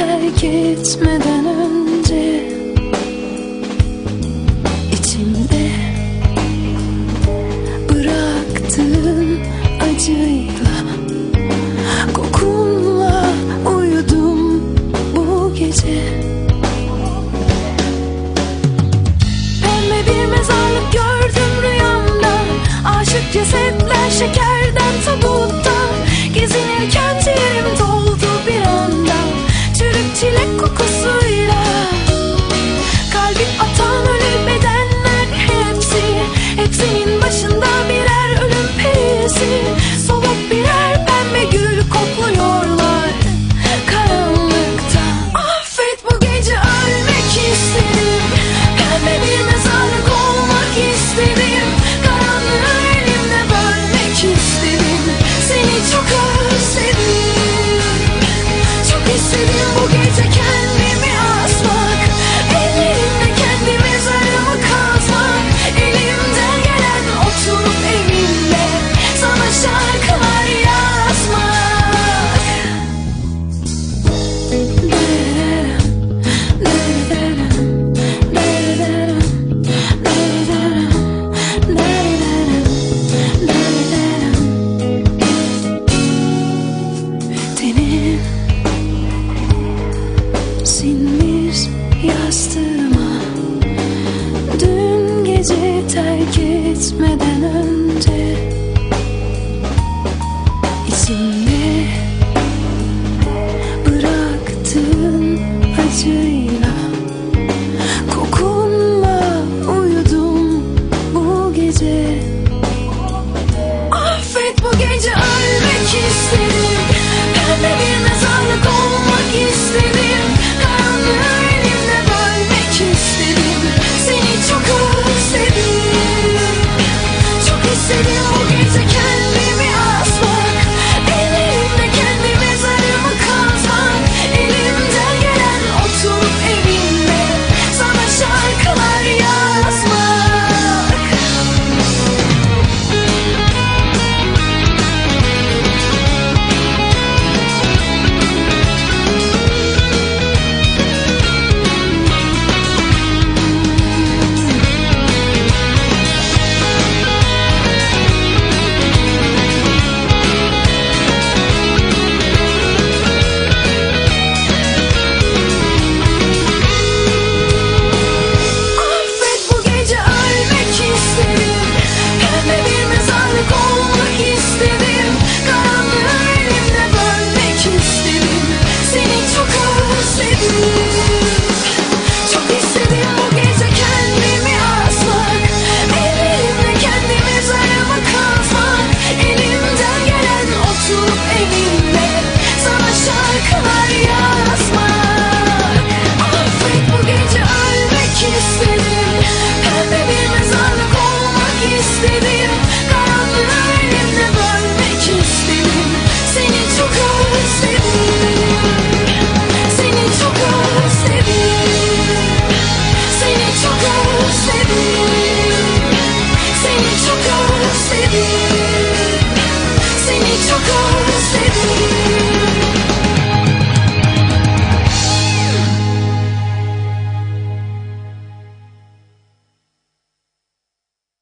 terk etmeden önce içimde bıraktığın acıyla kokunla uyudum bu gece. Pembe bir mezarlık gördüm rüyamda. Aşık cesetler şeker terk etmeden önce İçimde bıraktığın acıyla Kokunla uyudum bu gece.